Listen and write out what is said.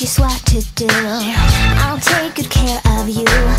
just what to do. I'll take good care of you.